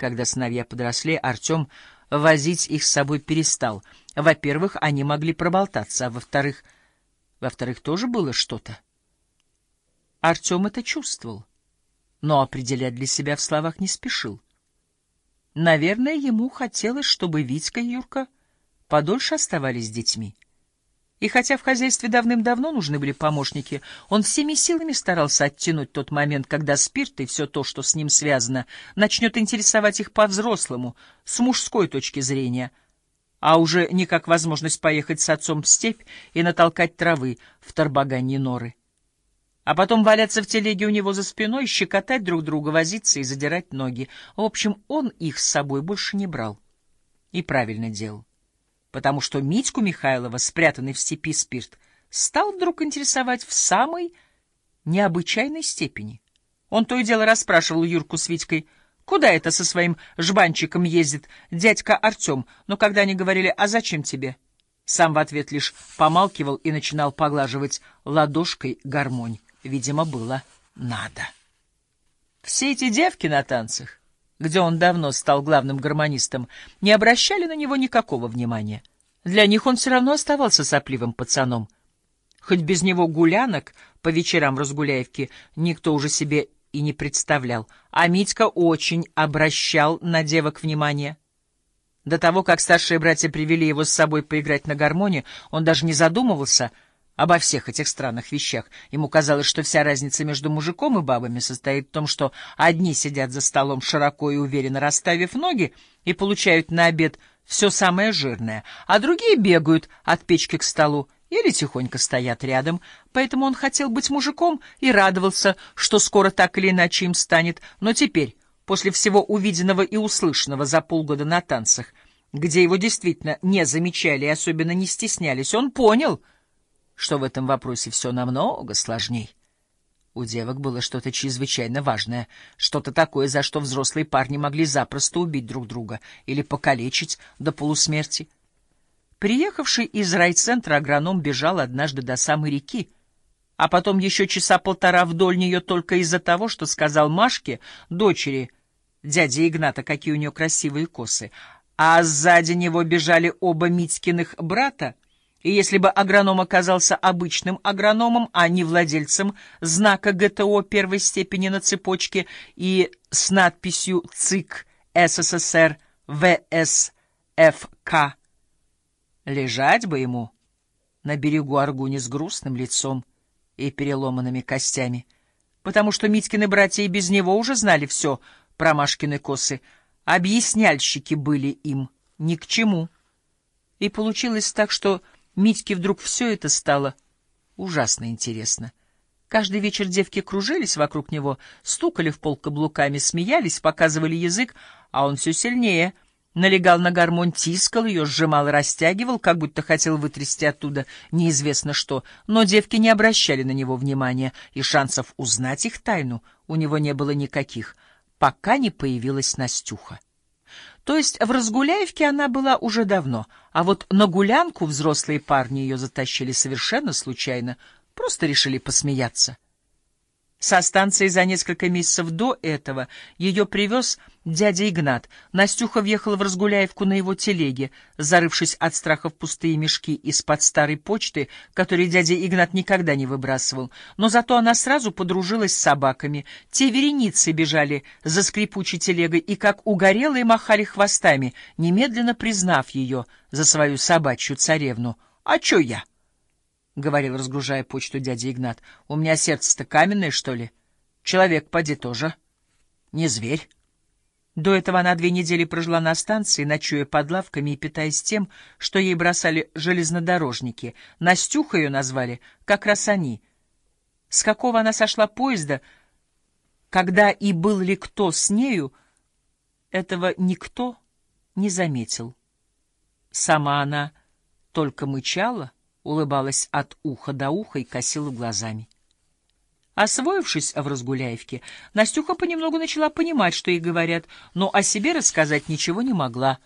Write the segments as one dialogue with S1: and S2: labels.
S1: Когда сыновья подросли, Артем возить их с собой перестал. Во-первых, они могли проболтаться, а во-вторых... Во-вторых, тоже было что-то. Артем это чувствовал, но определять для себя в словах не спешил. Наверное, ему хотелось, чтобы Витька и Юрка подольше оставались с детьми. И хотя в хозяйстве давным-давно нужны были помощники, он всеми силами старался оттянуть тот момент, когда спирт и все то, что с ним связано, начнет интересовать их по-взрослому, с мужской точки зрения, а уже не как возможность поехать с отцом в степь и натолкать травы в торбаганье норы. А потом валяться в телеге у него за спиной, щекотать друг друга, возиться и задирать ноги. В общем, он их с собой больше не брал. И правильно делал потому что Митьку Михайлова, спрятанный в степи спирт, стал вдруг интересовать в самой необычайной степени. Он то и дело расспрашивал Юрку с Витькой, куда это со своим жбанчиком ездит дядька Артем, но когда они говорили «А зачем тебе?», сам в ответ лишь помалкивал и начинал поглаживать ладошкой гармонь. Видимо, было надо. Все эти девки на танцах где он давно стал главным гармонистом, не обращали на него никакого внимания. Для них он все равно оставался сопливым пацаном. Хоть без него гулянок по вечерам Разгуляевки никто уже себе и не представлял, а Митька очень обращал на девок внимание. До того, как старшие братья привели его с собой поиграть на гармоне, он даже не задумывался — обо всех этих странных вещах. Ему казалось, что вся разница между мужиком и бабами состоит в том, что одни сидят за столом широко и уверенно расставив ноги и получают на обед все самое жирное, а другие бегают от печки к столу или тихонько стоят рядом. Поэтому он хотел быть мужиком и радовался, что скоро так или иначе им станет. Но теперь, после всего увиденного и услышанного за полгода на танцах, где его действительно не замечали и особенно не стеснялись, он понял — что в этом вопросе все намного сложней. У девок было что-то чрезвычайно важное, что-то такое, за что взрослые парни могли запросто убить друг друга или покалечить до полусмерти. Приехавший из райцентра агроном бежал однажды до самой реки, а потом еще часа полтора вдоль нее только из-за того, что сказал Машке, дочери дяди Игната, какие у нее красивые косы, а сзади него бежали оба Митькиных брата, и если бы агроном оказался обычным агрономом, а не владельцем знака ГТО первой степени на цепочке и с надписью ЦИК СССР ВСФК, лежать бы ему на берегу Аргуни с грустным лицом и переломанными костями, потому что Митькины братья и без него уже знали все про Машкины косы, объясняльщики были им ни к чему. И получилось так, что Митьке вдруг все это стало ужасно интересно. Каждый вечер девки кружились вокруг него, стукали в пол каблуками, смеялись, показывали язык, а он все сильнее налегал на гармонь, тискал ее, сжимал и растягивал, как будто хотел вытрясти оттуда неизвестно что, но девки не обращали на него внимания, и шансов узнать их тайну у него не было никаких, пока не появилась Настюха. То есть в Разгуляевке она была уже давно, а вот на гулянку взрослые парни ее затащили совершенно случайно, просто решили посмеяться. Со станции за несколько месяцев до этого ее привез дядя Игнат. Настюха въехала в Разгуляевку на его телеге, зарывшись от страха в пустые мешки из-под старой почты, которые дядя Игнат никогда не выбрасывал. Но зато она сразу подружилась с собаками. Те вереницы бежали за скрипучей телегой и, как угорелые, махали хвостами, немедленно признав ее за свою собачью царевну. «А чё я?» — говорил, разгружая почту дядя Игнат. — У меня сердце-то каменное, что ли? Человек, поди, тоже. Не зверь. До этого она две недели прожила на станции, ночуя под лавками и питаясь тем, что ей бросали железнодорожники. Настюха ее назвали, как раз они. С какого она сошла поезда, когда и был ли кто с нею, этого никто не заметил. Сама она только мычала — улыбалась от уха до уха и косила глазами. Освоившись в Разгуляевке, Настюха понемногу начала понимать, что ей говорят, но о себе рассказать ничего не могла.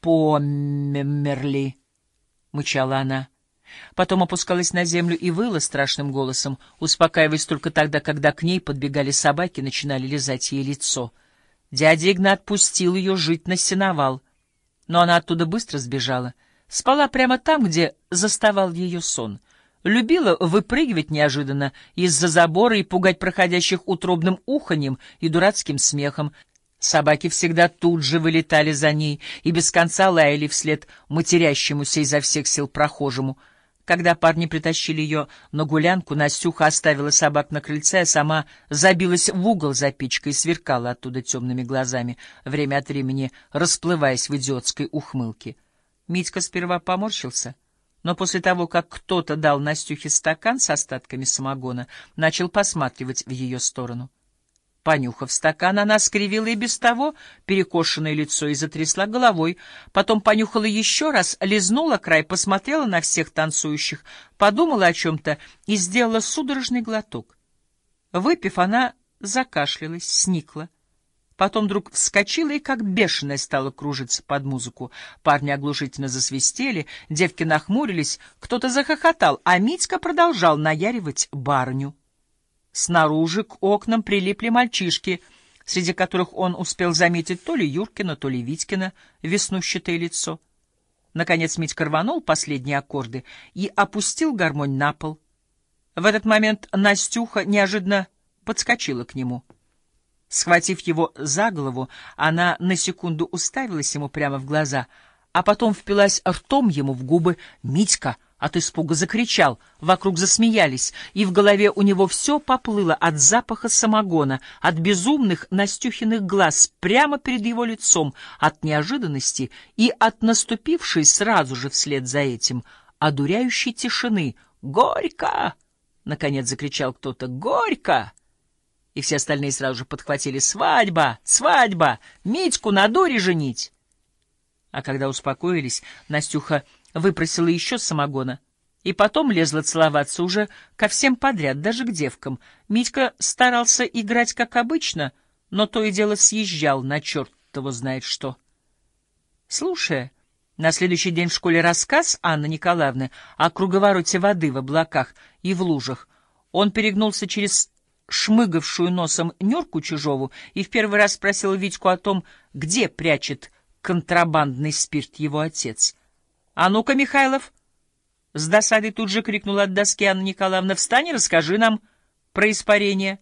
S1: «Померли», — мычала она. Потом опускалась на землю и выла страшным голосом, успокаиваясь только тогда, когда к ней подбегали собаки и начинали лизать ей лицо. Дядя Игнат пустил ее жить на сеновал, но она оттуда быстро сбежала. Спала прямо там, где заставал ее сон. Любила выпрыгивать неожиданно из-за забора и пугать проходящих утробным уханьем и дурацким смехом. Собаки всегда тут же вылетали за ней и без конца лаяли вслед матерящемуся изо всех сил прохожему — когда парни притащили ее на гулянку, Настюха оставила собак на крыльце, а сама забилась в угол за печкой и сверкала оттуда темными глазами, время от времени расплываясь в идиотской ухмылке. Митька сперва поморщился, но после того, как кто-то дал Настюхе стакан с остатками самогона, начал посматривать в ее сторону. Понюхав стакан, она скривила и без того перекошенное лицо и затрясла головой. Потом понюхала еще раз, лизнула край, посмотрела на всех танцующих, подумала о чем-то и сделала судорожный глоток. Выпив, она закашлялась, сникла. Потом вдруг вскочила и как бешеная стала кружиться под музыку. Парни оглушительно засвистели, девки нахмурились, кто-то захохотал, а Митька продолжал наяривать барню. Снаружи к окнам прилипли мальчишки, среди которых он успел заметить то ли Юркина, то ли Витькина веснущатое лицо. Наконец Митька рванул последние аккорды и опустил гармонь на пол. В этот момент Настюха неожиданно подскочила к нему. Схватив его за голову, она на секунду уставилась ему прямо в глаза, а потом впилась ртом ему в губы «Митька!» От испуга закричал, вокруг засмеялись, и в голове у него все поплыло от запаха самогона, от безумных Настюхиных глаз прямо перед его лицом, от неожиданности и от наступившей сразу же вслед за этим одуряющей тишины. «Горько!» — наконец закричал кто-то. «Горько!» И все остальные сразу же подхватили «Свадьба! Свадьба! Митьку на дуре женить!» А когда успокоились, Настюха выпросила еще самогона. И потом лезла целоваться уже ко всем подряд, даже к девкам. Митька старался играть как обычно, но то и дело съезжал на черт того знает что. Слушая, на следующий день в школе рассказ Анны Николаевны о круговороте воды в облаках и в лужах, он перегнулся через шмыгавшую носом Нюрку Чужову и в первый раз спросил Витьку о том, где прячет контрабандный спирт его отец — «А ну-ка, Михайлов!» С досадой тут же крикнула от доски Анна Николаевна. «Встань и расскажи нам про испарение».